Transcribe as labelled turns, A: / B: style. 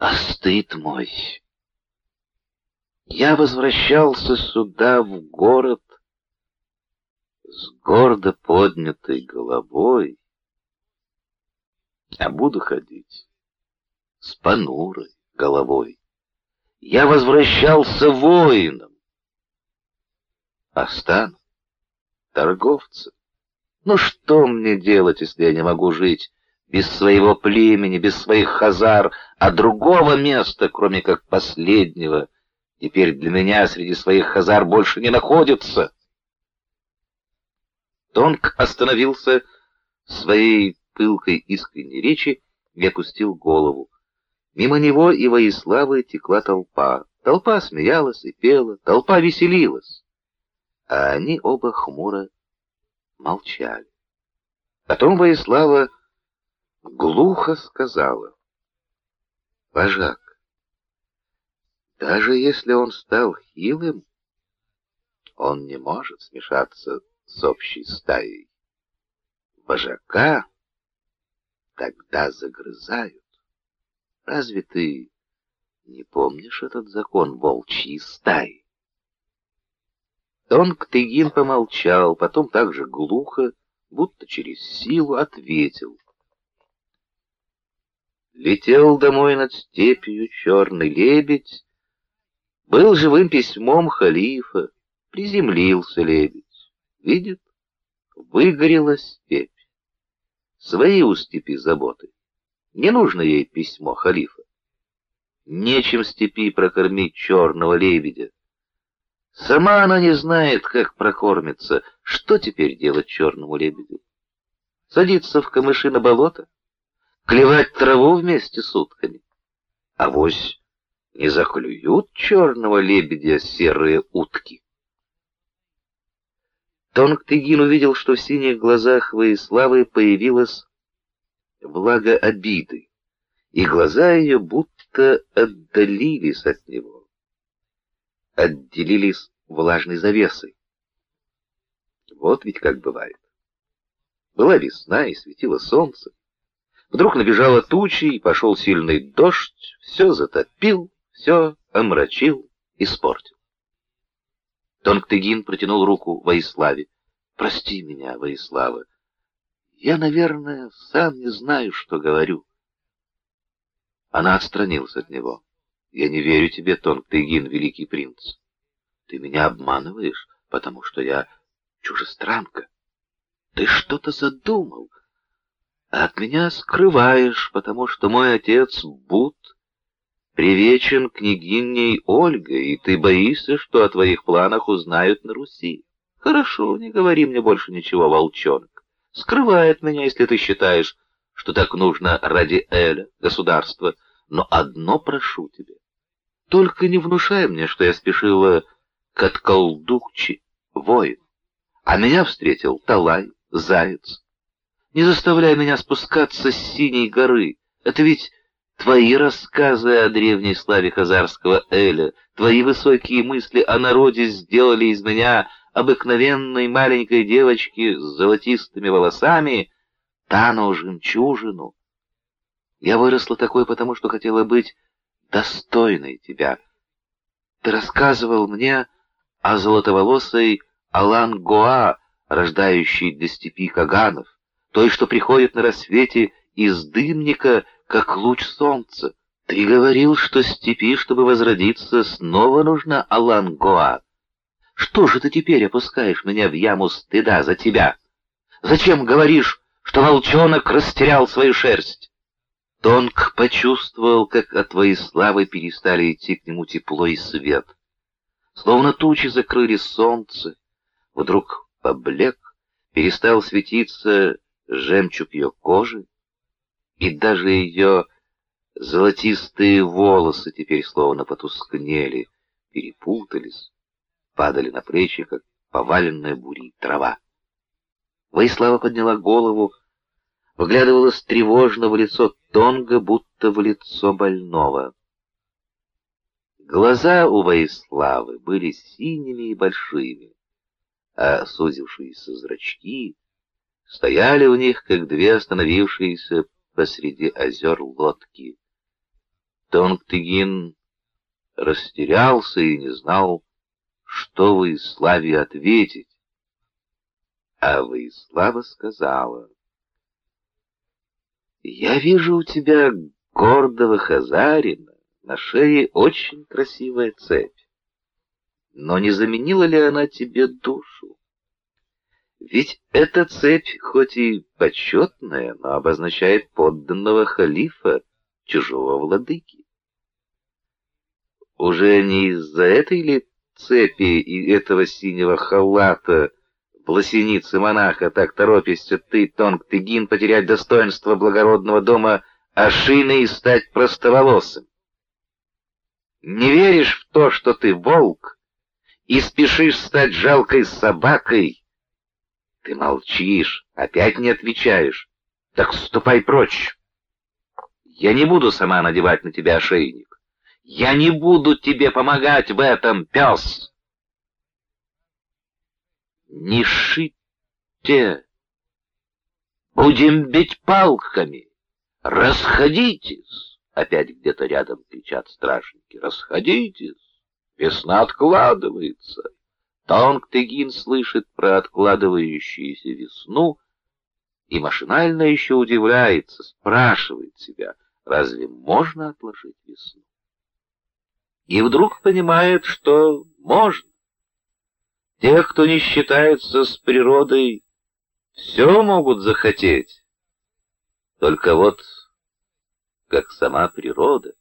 A: А стыд мой! Я возвращался сюда, в город, с гордо поднятой головой, а буду ходить с понурой головой. Я возвращался воином, а стану торговцем. Ну что мне делать, если я не могу жить без своего племени, без своих хазар, а другого места, кроме как последнего, теперь для меня среди своих хазар больше не находится? Тонг остановился своей пылкой искренней речи и опустил голову. Мимо него и Воиславы текла толпа. Толпа смеялась и пела, толпа веселилась. А они оба хмуро молчали. Потом Воислава глухо сказала. «Вожак, даже если он стал хилым, он не может смешаться с общей стаей. Вожака тогда загрызают. Разве ты не помнишь этот закон волчьей стаи? Тонг Тыгин помолчал, потом так же глухо, будто через силу ответил. Летел домой над степью черный лебедь, был живым письмом халифа, приземлился лебедь. Видит, выгорела степь. Свои у степи заботы. Не нужно ей письмо халифа. Нечем степи прокормить черного лебедя. Сама она не знает, как прокормиться. Что теперь делать черному лебедю? Садиться в камыши на болото? Клевать траву вместе с утками? Авось не заклюют черного лебедя серые утки? Тонгтыгин увидел, что в синих глазах Воиславы появилась влага обиды, и глаза ее будто отдалились от него, отделились влажной завесой. Вот ведь как бывает. Была весна, и светило солнце. Вдруг набежала тучи, и пошел сильный дождь, все затопил, все омрачил, испортил. Тонгтыгин протянул руку Воиславе. «Прости меня, Воислава, я, наверное, сам не знаю, что говорю. Она отстранилась от него. Я не верю тебе, Тонг-Тыгин, великий принц. Ты меня обманываешь, потому что я чужестранка. Ты что-то задумал, от меня скрываешь, потому что мой отец Бут привечен княгиней Ольгой, и ты боишься, что о твоих планах узнают на Руси. Хорошо, не говори мне больше ничего, волчонок скрывает меня, если ты считаешь, что так нужно ради Эля, государства. Но одно прошу тебя. Только не внушай мне, что я спешила к Отколдукчи, воин, а меня встретил Талай, заяц. Не заставляй меня спускаться с синей горы. Это ведь твои рассказы о древней славе хазарского Эля, твои высокие мысли о народе сделали из меня обыкновенной маленькой девочки с золотистыми волосами тану жемчужину. Я выросла такой, потому что хотела быть достойной тебя. Ты рассказывал мне о золотоволосой Алан Гоа, рождающей для степи Каганов, той, что приходит на рассвете из дымника, как луч солнца. Ты говорил, что степи, чтобы возродиться, снова нужна Алан Гоа. Что же ты теперь опускаешь меня в яму стыда за тебя? Зачем говоришь, что волчонок растерял свою шерсть? Тонг почувствовал, как от твоей славы перестали идти к нему тепло и свет. Словно тучи закрыли солнце, вдруг поблек, перестал светиться жемчуг ее кожи, и даже ее золотистые волосы теперь словно потускнели, перепутались падали на плечи, как поваленная бурей трава. Воислава подняла голову, выглядывалась тревожно в лицо Тонга, будто в лицо больного. Глаза у Воиславы были синими и большими, а сузившиеся зрачки стояли у них, как две остановившиеся посреди озер лодки. Тонгтыгин растерялся и не знал, что Воиславе ответить. А Воислава сказала, «Я вижу у тебя гордого хазарина, на шее очень красивая цепь. Но не заменила ли она тебе душу? Ведь эта цепь, хоть и почетная, но обозначает подданного халифа, чужого владыки. Уже не из-за этой ли цепи и этого синего халата в лосенице монаха так торопишься ты, Тонг-Тыгин, потерять достоинство благородного дома Ашины и стать простоволосым? Не веришь в то, что ты волк, и спешишь стать жалкой собакой? Ты молчишь, опять не отвечаешь. Так ступай прочь. Я не буду сама надевать на тебя ошейник. Я не буду тебе помогать в этом, пес. Не шите. Будем бить палками. Расходитесь. Опять где-то рядом кричат стражники. «Расходитесь! Весна откладывается!» Тонг-Тыгин слышит про откладывающуюся весну и машинально еще удивляется, спрашивает себя, разве можно отложить весну? И вдруг понимает, что можно. Тех, кто не считается с природой, все могут захотеть. Только вот как сама природа.